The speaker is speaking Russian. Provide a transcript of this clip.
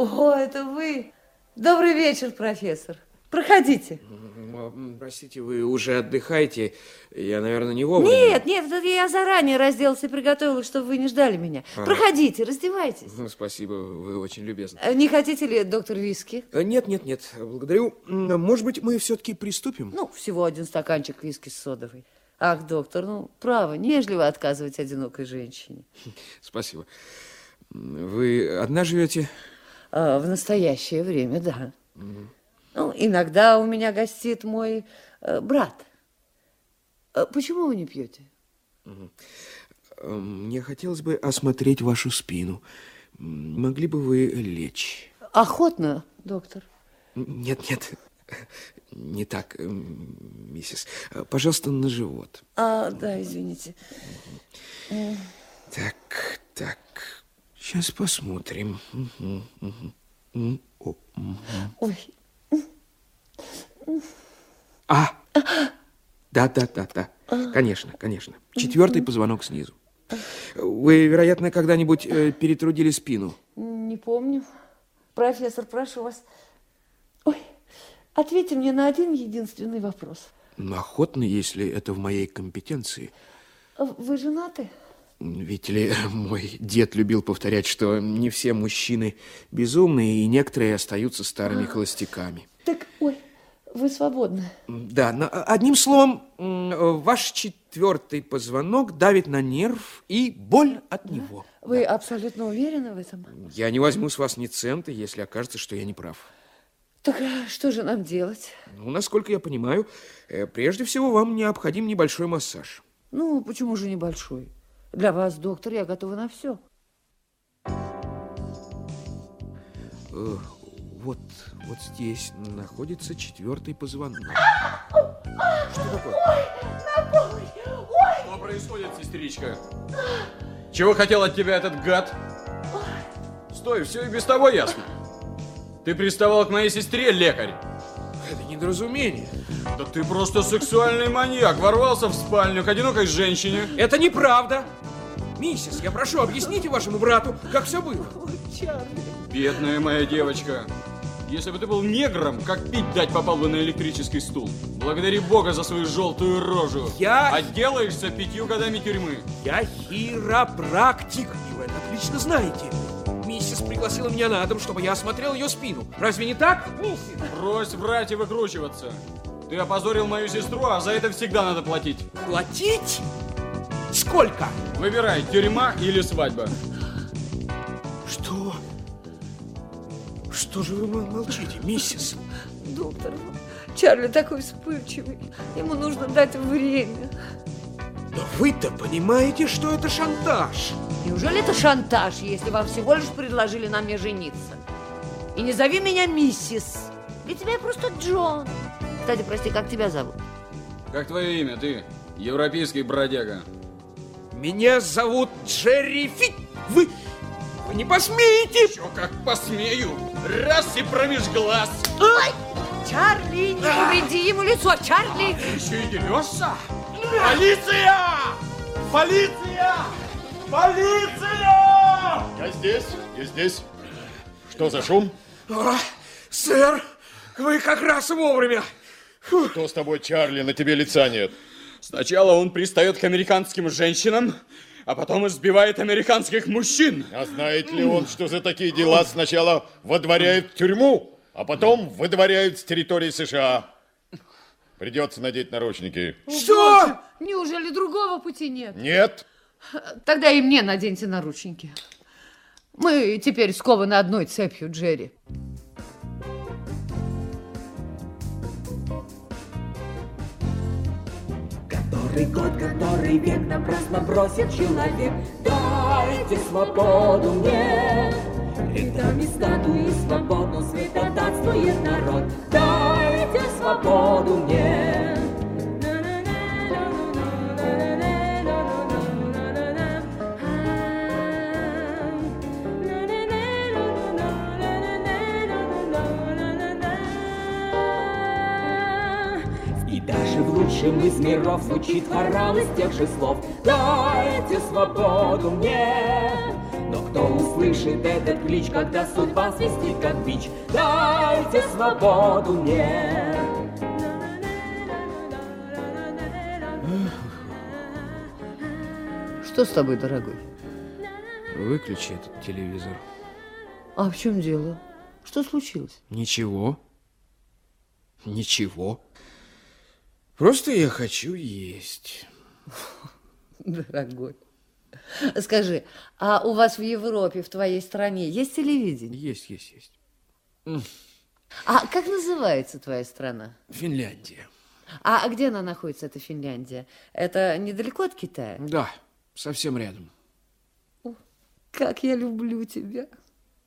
О, это вы. Добрый вечер, профессор. Проходите. Простите, вы уже отдыхаете. Я, наверное, не вовремя. Нет, нет, я заранее разделась и приготовилась, чтобы вы не ждали меня. А. Проходите, раздевайтесь. Ну, спасибо, вы очень любезны. Э, не хотите ли, доктор, виски? Э, нет, нет, нет, благодарю. Может быть, мы все-таки приступим? Ну, всего один стаканчик виски с содовой. Ах, доктор, ну, право, нежливо отказывать одинокой женщине. Спасибо. Вы одна живете? А, в настоящее время, да. Угу. Ну, иногда у меня гостит мой э, брат. А почему вы не пьете? Угу. Мне хотелось бы осмотреть вашу спину. Могли бы вы лечь? Охотно, доктор. Нет, нет, не так, миссис. Пожалуйста, на живот. А, да, извините. Так, так. Сейчас посмотрим. Ой. А, да, да, да, да. Конечно, конечно. Четвертый позвонок снизу. Вы, вероятно, когда-нибудь э, перетрудили спину? Не помню. Профессор, прошу вас. Ой, ответьте мне на один единственный вопрос. Охотно, если это в моей компетенции. Вы женаты? Видите ли, мой дед любил повторять, что не все мужчины безумные, и некоторые остаются старыми холостяками. Так, ой, вы свободны. Да, но, одним словом, ваш четвертый позвонок давит на нерв и боль от да? него. Вы да. абсолютно уверены в этом? Я не возьму с вас ни цента, если окажется, что я не прав. Так а что же нам делать? Ну, насколько я понимаю, э, прежде всего вам необходим небольшой массаж. Ну, почему же небольшой? Для вас, доктор, я готова на все. Э, вот, вот здесь находится четвертый позвонок. Что такое? Ой, ногой! Ой! Что происходит, сестричка? Чего хотел от тебя этот гад? Стой, все и без того ясно. Ты приставал к моей сестре, лекарь. Это недоразумение. Да ты просто сексуальный маньяк. Ворвался в спальню к одинокой женщине. Это неправда. Миссис, я прошу, объясните вашему брату, как все было. Бедная моя девочка. Если бы ты был негром, как пить дать попал бы на электрический стул. Благодари Бога за свою желтую рожу. Я... Отделаешься пятью годами тюрьмы. Я хиропрактик, и вы это отлично знаете. Миссис пригласила меня на дом, чтобы я осмотрел ее спину. Разве не так, миссис? Брось врать и выкручиваться. Ты опозорил мою сестру, а за это всегда надо платить. Платить? Сколько? Выбирай, тюрьма или свадьба. Что? Что же вы молчите, миссис? Доктор, Чарли такой вспыльчивый. Ему нужно дать время. Но вы-то понимаете, что это шантаж. Неужели это шантаж, если вам всего лишь предложили на мне жениться? И не зови меня миссис. Для тебя я просто Джон. Кстати, прости, как тебя зовут? Как твое имя, ты? Европейский бродяга. Меня зовут Джерри Фит. Вы... Вы не посмеете! Еще как посмею! Раз и промеж глаз! Ой! Чарли, не повреди ему лицо, Чарли! А, еще и дерешься? Полиция! Полиция! Полиция! Я здесь, я здесь. Что за шум? О, сэр, вы как раз вовремя. Фу. Что с тобой, Чарли? На тебе лица нет. Сначала он пристает к американским женщинам, а потом избивает американских мужчин. А знает ли он, что за такие дела сначала водворяют в тюрьму, а потом выдворяют с территории США? Придется надеть наручники. Что? Неужели другого пути нет? Нет. Тогда и мне наденьте наручники. Мы теперь скованы одной цепью, Джерри. Который год, который век напрасно бросит человек Дайте свободу мне. Рядами статуи свободу святотатствует народ. Дайте свободу мне лучшим из миров звучит хорал из тех же слов. Дайте свободу мне, но кто услышит этот клич, когда судьба свистит как бич. Дайте свободу мне. Что с тобой, дорогой? Выключи этот телевизор. А в чем дело? Что случилось? Ничего. Ничего. Просто я хочу есть. Дорогой. Скажи, а у вас в Европе, в твоей стране, есть телевидение? Есть, есть, есть. А как называется твоя страна? Финляндия. А где она находится, эта Финляндия? Это недалеко от Китая? Да, совсем рядом. Как я люблю тебя.